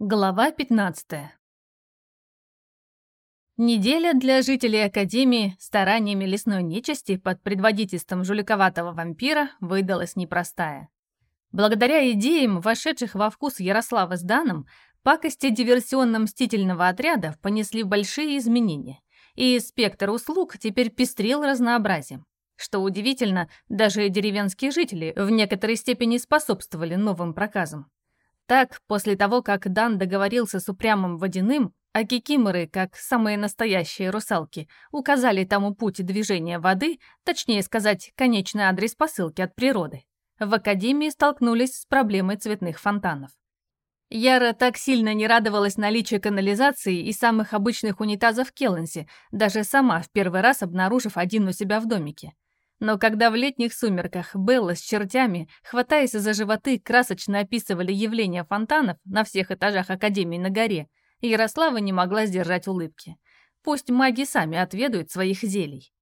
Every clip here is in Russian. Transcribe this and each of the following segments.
Глава 15 Неделя для жителей Академии стараниями лесной нечисти под предводительством жуликоватого вампира выдалась непростая. Благодаря идеям, вошедших во вкус Ярослава с Даном, пакости диверсионно-мстительного отряда понесли большие изменения, и спектр услуг теперь пестрил разнообразием. Что удивительно, даже деревенские жители в некоторой степени способствовали новым проказам. Так, после того, как Дан договорился с упрямым водяным, а кикиморы, как самые настоящие русалки, указали тому путь движения воды, точнее сказать, конечный адрес посылки от природы, в Академии столкнулись с проблемой цветных фонтанов. Яра так сильно не радовалась наличию канализации и самых обычных унитазов в даже сама в первый раз обнаружив один у себя в домике. Но когда в летних сумерках Белла с чертями, хватаясь за животы, красочно описывали явление фонтанов на всех этажах Академии на горе, Ярослава не могла сдержать улыбки. Пусть маги сами отведают своих зелий.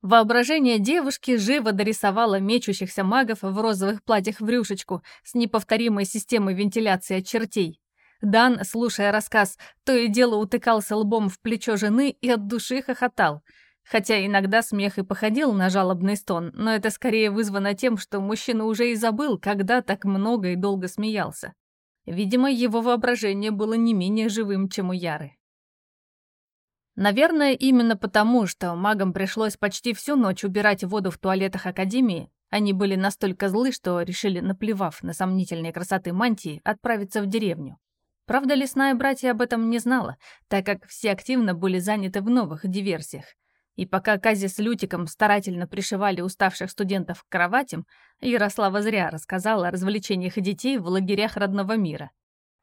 Воображение девушки живо дорисовало мечущихся магов в розовых платьях в рюшечку с неповторимой системой вентиляции от чертей. Дан, слушая рассказ, то и дело утыкался лбом в плечо жены и от души хохотал — Хотя иногда смех и походил на жалобный стон, но это скорее вызвано тем, что мужчина уже и забыл, когда так много и долго смеялся. Видимо, его воображение было не менее живым, чем у Яры. Наверное, именно потому, что магам пришлось почти всю ночь убирать воду в туалетах Академии, они были настолько злы, что решили, наплевав на сомнительные красоты мантии, отправиться в деревню. Правда, лесная братья об этом не знала, так как все активно были заняты в новых диверсиях. И пока Кази с Лютиком старательно пришивали уставших студентов к кроватям, Ярослава зря рассказала о развлечениях детей в лагерях родного мира.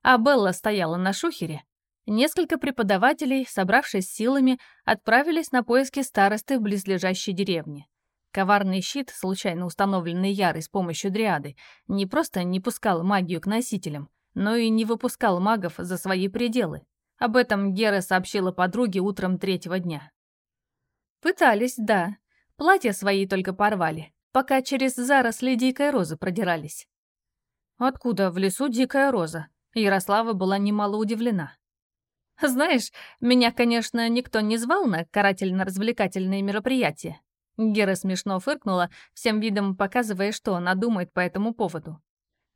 А Белла стояла на шухере. Несколько преподавателей, собравшись силами, отправились на поиски старосты в близлежащей деревне. Коварный щит, случайно установленный Ярой с помощью дриады, не просто не пускал магию к носителям, но и не выпускал магов за свои пределы. Об этом Гера сообщила подруге утром третьего дня. Пытались, да. Платья свои только порвали, пока через заросли дикой розы продирались. Откуда в лесу дикая роза? Ярослава была немало удивлена. Знаешь, меня, конечно, никто не звал на карательно-развлекательные мероприятия. Гера смешно фыркнула, всем видом показывая, что она думает по этому поводу.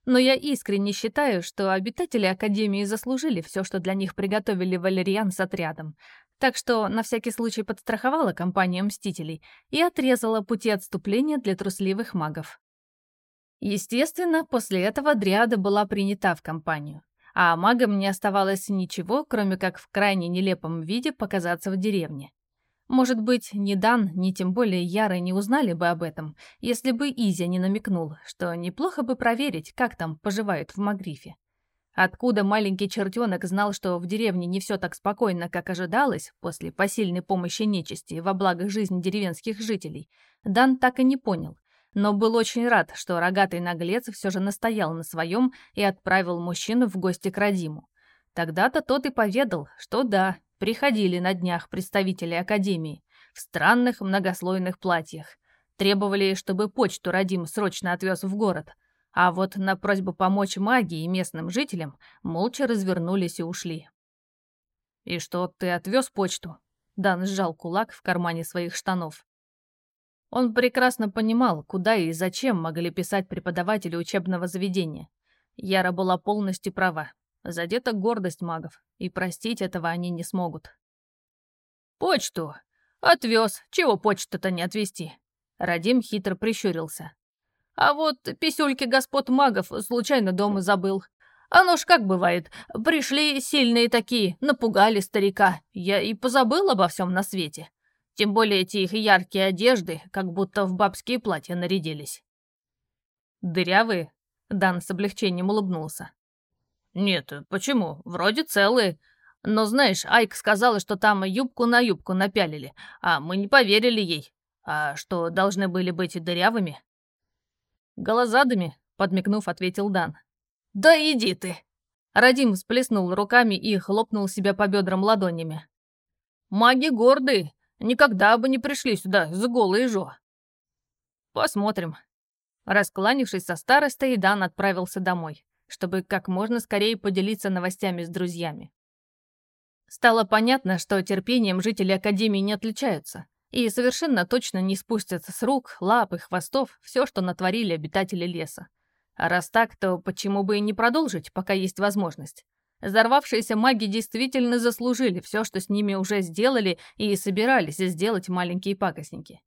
Но я искренне считаю, что обитатели Академии заслужили все, что для них приготовили Валериан с отрядом. Так что на всякий случай подстраховала компанию Мстителей и отрезала пути отступления для трусливых магов. Естественно, после этого Дриада была принята в компанию, а магам не оставалось ничего, кроме как в крайне нелепом виде показаться в деревне. Может быть, ни Дан, ни тем более Яры не узнали бы об этом, если бы Изя не намекнул, что неплохо бы проверить, как там поживают в Магрифе. Откуда маленький чертенок знал, что в деревне не все так спокойно, как ожидалось, после посильной помощи нечисти во благо жизни деревенских жителей, Дан так и не понял, но был очень рад, что рогатый наглец все же настоял на своем и отправил мужчину в гости к Радиму. Тогда-то тот и поведал, что да, приходили на днях представители Академии в странных многослойных платьях. Требовали, чтобы почту Радим срочно отвез в город, а вот на просьбу помочь магии и местным жителям молча развернулись и ушли. «И что, ты отвез почту?» Дан сжал кулак в кармане своих штанов. Он прекрасно понимал, куда и зачем могли писать преподаватели учебного заведения. Яра была полностью права. Задета гордость магов, и простить этого они не смогут. «Почту? Отвез. Чего почту-то не отвезти?» Радим хитро прищурился. А вот писюльки господ магов случайно дома забыл. Оно ж как бывает, пришли сильные такие, напугали старика. Я и позабыл обо всем на свете. Тем более эти их яркие одежды, как будто в бабские платья нарядились. «Дырявые?» — Дан с облегчением улыбнулся. «Нет, почему? Вроде целые. Но знаешь, Айк сказала, что там юбку на юбку напялили, а мы не поверили ей. А что, должны были быть дырявыми?» «Голозадами», — подмигнув, ответил Дан. «Да иди ты!» Радим всплеснул руками и хлопнул себя по бедрам ладонями. «Маги гордые, никогда бы не пришли сюда с голой жо». «Посмотрим». Раскланившись со старостой, Дан отправился домой. чтобы как можно скорее поделиться новостями с друзьями. Стало понятно, что терпением жители Академии не отличаются и совершенно точно не спустятся с рук, лап и хвостов все, что натворили обитатели леса. А раз так, то почему бы и не продолжить, пока есть возможность? Взорвавшиеся маги действительно заслужили все, что с ними уже сделали и собирались сделать маленькие пакостники.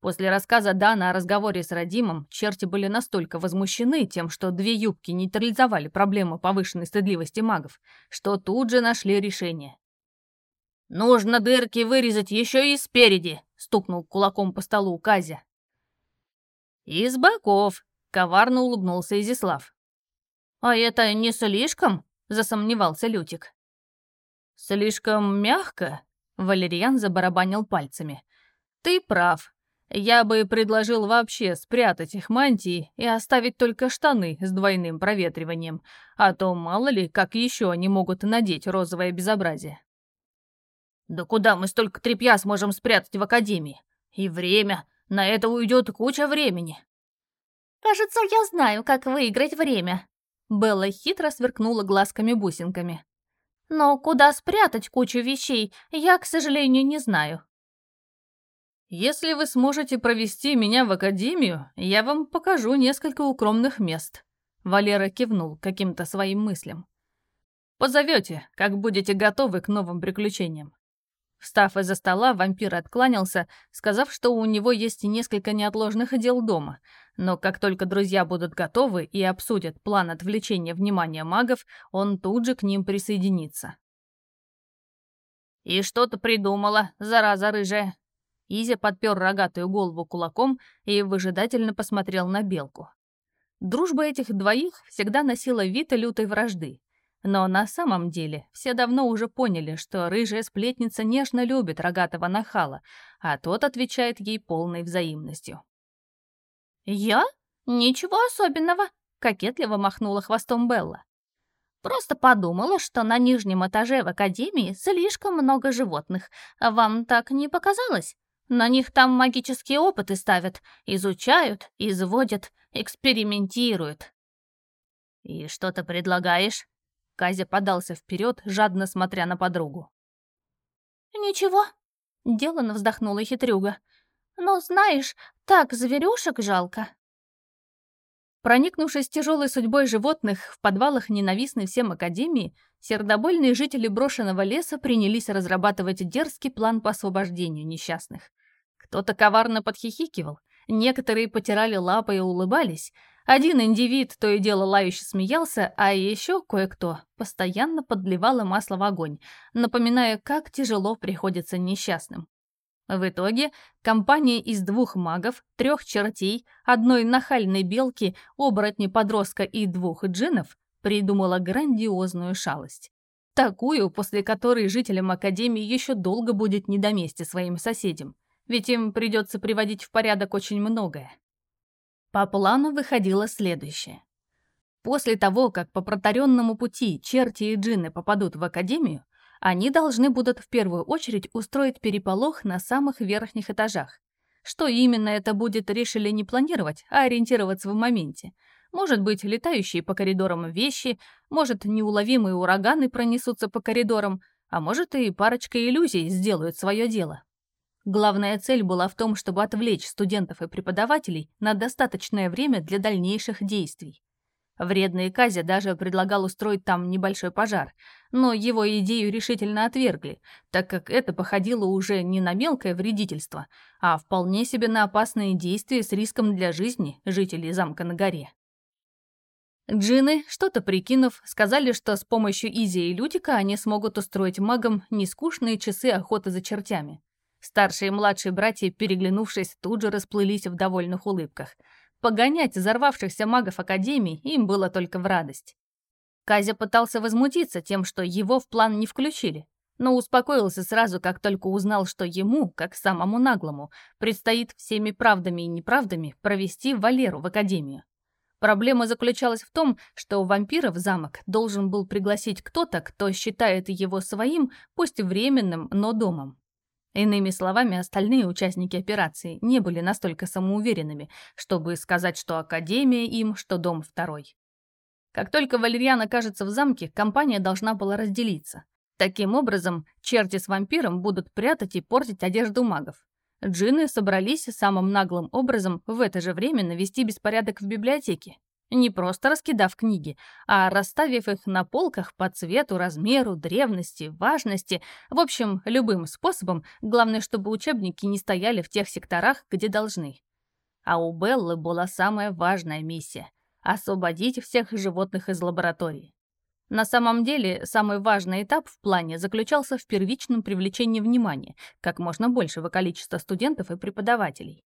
После рассказа Дана о разговоре с Радимом, черти были настолько возмущены тем, что две юбки нейтрализовали проблему повышенной стыдливости магов, что тут же нашли решение. «Нужно дырки вырезать еще и спереди», — стукнул кулаком по столу Казя. «И с боков», — коварно улыбнулся Изислав. «А это не слишком?» — засомневался Лютик. «Слишком мягко?» — Валерьян забарабанил пальцами. «Ты прав. Я бы предложил вообще спрятать их мантии и оставить только штаны с двойным проветриванием, а то мало ли, как еще они могут надеть розовое безобразие. Да куда мы столько тряпья сможем спрятать в академии? И время. На это уйдет куча времени. Кажется, я знаю, как выиграть время. Белла хитро сверкнула глазками-бусинками. Но куда спрятать кучу вещей, я, к сожалению, не знаю. «Если вы сможете провести меня в академию, я вам покажу несколько укромных мест», — Валера кивнул каким-то своим мыслям. «Позовете, как будете готовы к новым приключениям». Встав из-за стола, вампир откланялся, сказав, что у него есть несколько неотложных дел дома, но как только друзья будут готовы и обсудят план отвлечения внимания магов, он тут же к ним присоединится. «И что-то придумала, зараза рыжая», Изя подпер рогатую голову кулаком и выжидательно посмотрел на белку. Дружба этих двоих всегда носила вид лютой вражды. Но на самом деле все давно уже поняли, что рыжая сплетница нежно любит рогатого нахала, а тот отвечает ей полной взаимностью. «Я? Ничего особенного», — кокетливо махнула хвостом Белла. «Просто подумала, что на нижнем этаже в академии слишком много животных. Вам так не показалось? На них там магические опыты ставят, изучают, изводят, экспериментируют. «И что ты предлагаешь?» Казя подался вперед, жадно смотря на подругу. «Ничего», — делано вздохнула хитрюга. «Но знаешь, так зверюшек жалко». Проникнувшись тяжелой судьбой животных в подвалах ненавистной всем Академии, сердобольные жители брошенного леса принялись разрабатывать дерзкий план по освобождению несчастных. Кто-то коварно подхихикивал, некоторые потирали лапы и улыбались, один индивид то и дело лающе смеялся, а еще кое-кто постоянно подливало масло в огонь, напоминая, как тяжело приходится несчастным. В итоге компания из двух магов, трех чертей, одной нахальной белки, оборотня-подростка и двух джинов придумала грандиозную шалость. Такую, после которой жителям Академии еще долго будет не до мести своим соседям ведь им придется приводить в порядок очень многое. По плану выходило следующее. После того, как по протаренному пути черти и джинны попадут в академию, они должны будут в первую очередь устроить переполох на самых верхних этажах. Что именно это будет, решили не планировать, а ориентироваться в моменте. Может быть, летающие по коридорам вещи, может, неуловимые ураганы пронесутся по коридорам, а может, и парочка иллюзий сделают свое дело. Главная цель была в том, чтобы отвлечь студентов и преподавателей на достаточное время для дальнейших действий. Вредный Казя даже предлагал устроить там небольшой пожар, но его идею решительно отвергли, так как это походило уже не на мелкое вредительство, а вполне себе на опасные действия с риском для жизни жителей замка на горе. Джины, что-то прикинув, сказали, что с помощью Изи и Лютика они смогут устроить магам нескучные часы охоты за чертями. Старшие и младшие братья, переглянувшись, тут же расплылись в довольных улыбках. Погонять взорвавшихся магов Академии им было только в радость. Казя пытался возмутиться тем, что его в план не включили, но успокоился сразу, как только узнал, что ему, как самому наглому, предстоит всеми правдами и неправдами провести Валеру в Академию. Проблема заключалась в том, что вампира в замок должен был пригласить кто-то, кто считает его своим, пусть временным, но домом. Иными словами, остальные участники операции не были настолько самоуверенными, чтобы сказать, что Академия им, что дом второй. Как только Валерьян окажется в замке, компания должна была разделиться. Таким образом, черти с вампиром будут прятать и портить одежду магов. Джинны собрались самым наглым образом в это же время навести беспорядок в библиотеке. Не просто раскидав книги, а расставив их на полках по цвету, размеру, древности, важности, в общем, любым способом, главное, чтобы учебники не стояли в тех секторах, где должны. А у Беллы была самая важная миссия — освободить всех животных из лаборатории. На самом деле, самый важный этап в плане заключался в первичном привлечении внимания как можно большего количества студентов и преподавателей.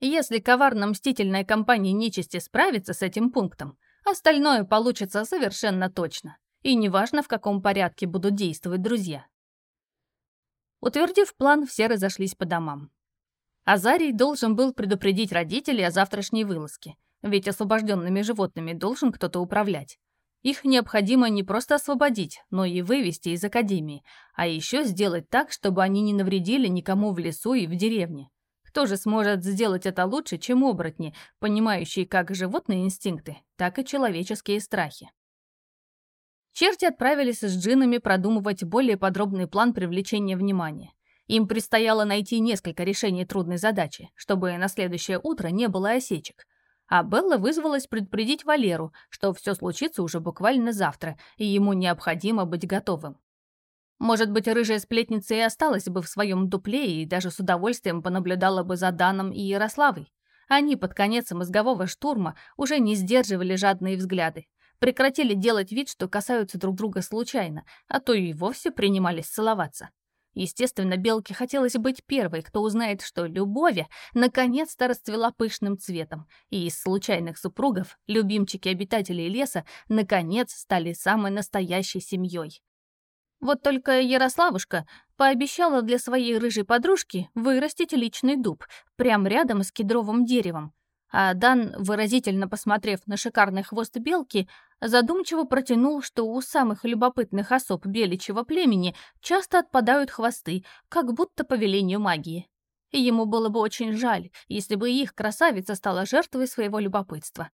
Если коварно-мстительная компания нечисти справится с этим пунктом, остальное получится совершенно точно. И неважно, в каком порядке будут действовать друзья. Утвердив план, все разошлись по домам. Азарий должен был предупредить родителей о завтрашней вылазке, ведь освобожденными животными должен кто-то управлять. Их необходимо не просто освободить, но и вывести из академии, а еще сделать так, чтобы они не навредили никому в лесу и в деревне. Кто же сможет сделать это лучше, чем оборотни, понимающие как животные инстинкты, так и человеческие страхи? Черти отправились с джинами продумывать более подробный план привлечения внимания. Им предстояло найти несколько решений трудной задачи, чтобы на следующее утро не было осечек. А Белла вызвалась предупредить Валеру, что все случится уже буквально завтра, и ему необходимо быть готовым. Может быть, рыжая сплетница и осталась бы в своем дупле и даже с удовольствием понаблюдала бы за Даном и Ярославой. Они под конец мозгового штурма уже не сдерживали жадные взгляды, прекратили делать вид, что касаются друг друга случайно, а то и вовсе принимались целоваться. Естественно, Белке хотелось быть первой, кто узнает, что Любовь наконец-то расцвела пышным цветом, и из случайных супругов любимчики обитателей леса наконец стали самой настоящей семьей. Вот только Ярославушка пообещала для своей рыжей подружки вырастить личный дуб прямо рядом с кедровым деревом. А Дан, выразительно посмотрев на шикарный хвост белки, задумчиво протянул, что у самых любопытных особ беличьего племени часто отпадают хвосты, как будто по велению магии. Ему было бы очень жаль, если бы их красавица стала жертвой своего любопытства.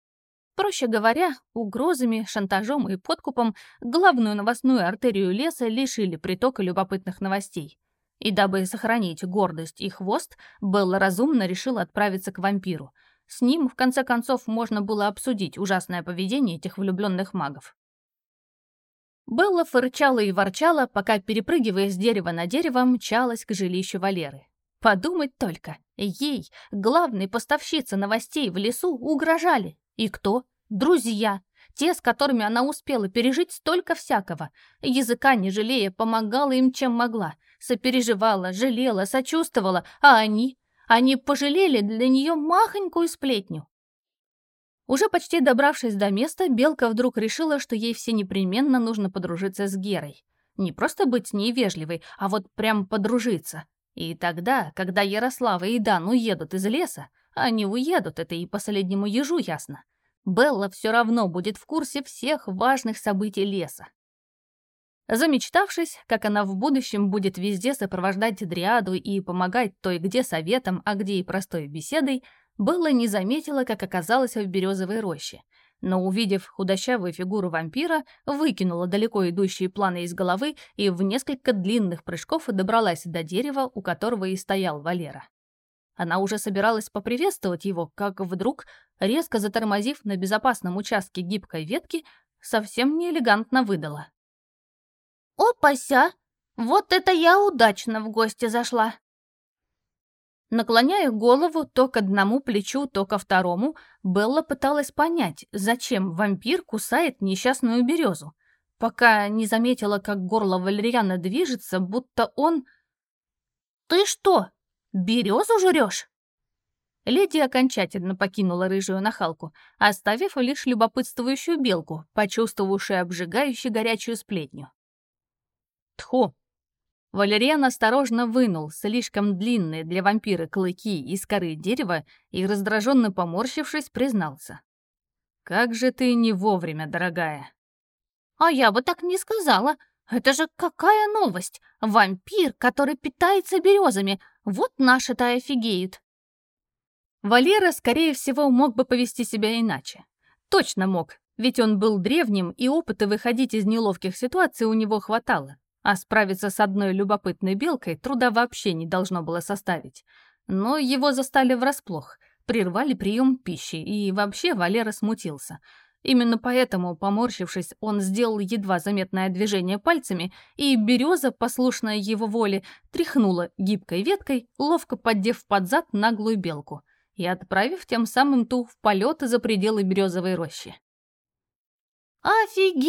Проще говоря, угрозами, шантажом и подкупом главную новостную артерию леса лишили притока любопытных новостей. И дабы сохранить гордость и хвост, Белла разумно решила отправиться к вампиру. С ним, в конце концов, можно было обсудить ужасное поведение этих влюбленных магов. Белла фырчала и ворчала, пока, перепрыгивая с дерева на дерево, мчалась к жилищу Валеры. Подумать только, ей, главной поставщице новостей в лесу, угрожали. И кто? Друзья. Те, с которыми она успела пережить столько всякого. Языка не жалея, помогала им, чем могла. Сопереживала, жалела, сочувствовала. А они? Они пожалели для нее махонькую сплетню. Уже почти добравшись до места, Белка вдруг решила, что ей все непременно нужно подружиться с Герой. Не просто быть с ней вежливой, а вот прям подружиться. И тогда, когда Ярослава и Дан уедут из леса, они уедут, это и последнему ежу ясно. Белла все равно будет в курсе всех важных событий леса. Замечтавшись, как она в будущем будет везде сопровождать Дриаду и помогать той где советом, а где и простой беседой, Белла не заметила, как оказалась в березовой роще. Но, увидев худощавую фигуру вампира, выкинула далеко идущие планы из головы и в несколько длинных прыжков добралась до дерева, у которого и стоял Валера. Она уже собиралась поприветствовать его, как вдруг, резко затормозив на безопасном участке гибкой ветки, совсем неэлегантно выдала. «Опася! Вот это я удачно в гости зашла!» Наклоняя голову то к одному плечу, то ко второму, Белла пыталась понять, зачем вампир кусает несчастную березу, пока не заметила, как горло валериана движется, будто он... «Ты что, Березу жрешь?» Леди окончательно покинула рыжую нахалку, оставив лишь любопытствующую белку, почувствовавшую обжигающую горячую сплетню. Тху! Валериан осторожно вынул слишком длинные для вампира клыки из коры дерева и, раздраженно поморщившись, признался. «Как же ты не вовремя, дорогая!» «А я бы так не сказала!» Это же какая новость! Вампир, который питается березами. Вот наши-то офигеют. Валера, скорее всего, мог бы повести себя иначе. Точно мог, ведь он был древним, и опыта выходить из неловких ситуаций у него хватало. А справиться с одной любопытной белкой труда вообще не должно было составить. Но его застали врасплох, прервали прием пищи, и вообще Валера смутился. Именно поэтому, поморщившись, он сделал едва заметное движение пальцами, и береза, послушная его воле, тряхнула гибкой веткой, ловко поддев под зад наглую белку и отправив тем самым ту в полет за пределы березовой рощи. «Офигеть!»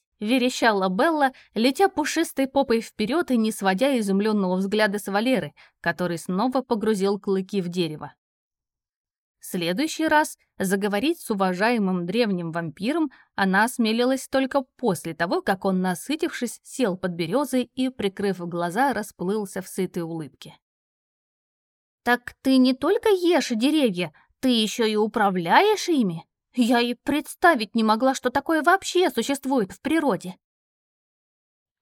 — верещала Белла, летя пушистой попой вперед и не сводя изумленного взгляда с Валеры, который снова погрузил клыки в дерево. Следующий раз заговорить с уважаемым древним вампиром она осмелилась только после того, как он, насытившись, сел под березой и, прикрыв глаза, расплылся в сытой улыбке. «Так ты не только ешь деревья, ты еще и управляешь ими?» Я и представить не могла, что такое вообще существует в природе.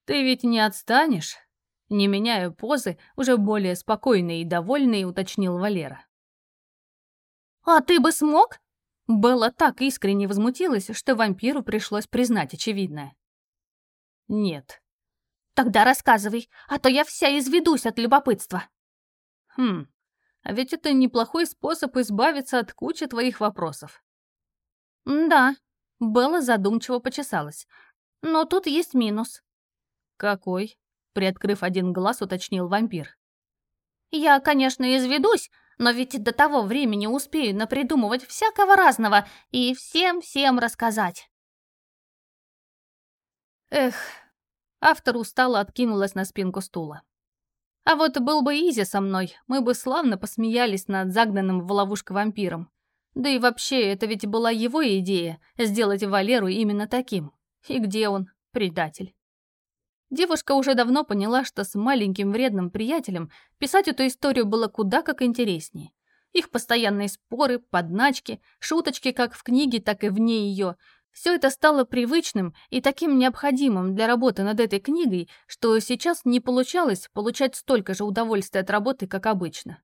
Ты ведь не отстанешь? Не меняя позы, уже более спокойный и довольный, уточнил Валера. А ты бы смог? Белла так искренне возмутилась, что вампиру пришлось признать очевидное. Нет. Тогда рассказывай, а то я вся изведусь от любопытства. Хм, а ведь это неплохой способ избавиться от кучи твоих вопросов. «Да», — Белла задумчиво почесалась. «Но тут есть минус». «Какой?» — приоткрыв один глаз, уточнил вампир. «Я, конечно, изведусь, но ведь до того времени успею напридумывать всякого разного и всем-всем рассказать». Эх, автор устало откинулась на спинку стула. А вот был бы Изи со мной, мы бы славно посмеялись над загнанным в ловушку вампиром. Да и вообще, это ведь была его идея — сделать Валеру именно таким. И где он, предатель? Девушка уже давно поняла, что с маленьким вредным приятелем писать эту историю было куда как интереснее. Их постоянные споры, подначки, шуточки как в книге, так и вне ее — все это стало привычным и таким необходимым для работы над этой книгой, что сейчас не получалось получать столько же удовольствия от работы, как обычно.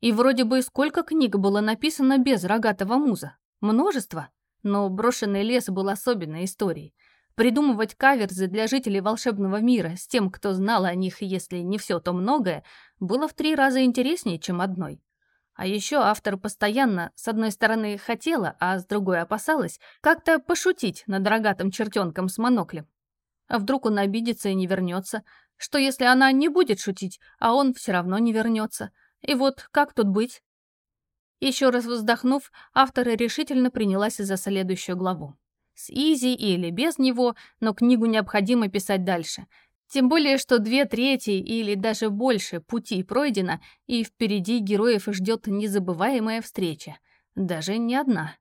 И вроде бы сколько книг было написано без рогатого муза? Множество. Но «Брошенный лес» был особенной историей. Придумывать каверзы для жителей волшебного мира с тем, кто знал о них, если не все, то многое, было в три раза интереснее, чем одной. А еще автор постоянно, с одной стороны, хотела, а с другой опасалась, как-то пошутить над рогатым чертенком с моноклем. А вдруг он обидится и не вернется? Что если она не будет шутить, а он все равно не вернется? И вот как тут быть? Еще раз вздохнув, автор решительно принялась за следующую главу. С Изи или без него, но книгу необходимо писать дальше. Тем более, что две трети или даже больше пути пройдено, и впереди героев ждет незабываемая встреча. Даже не одна.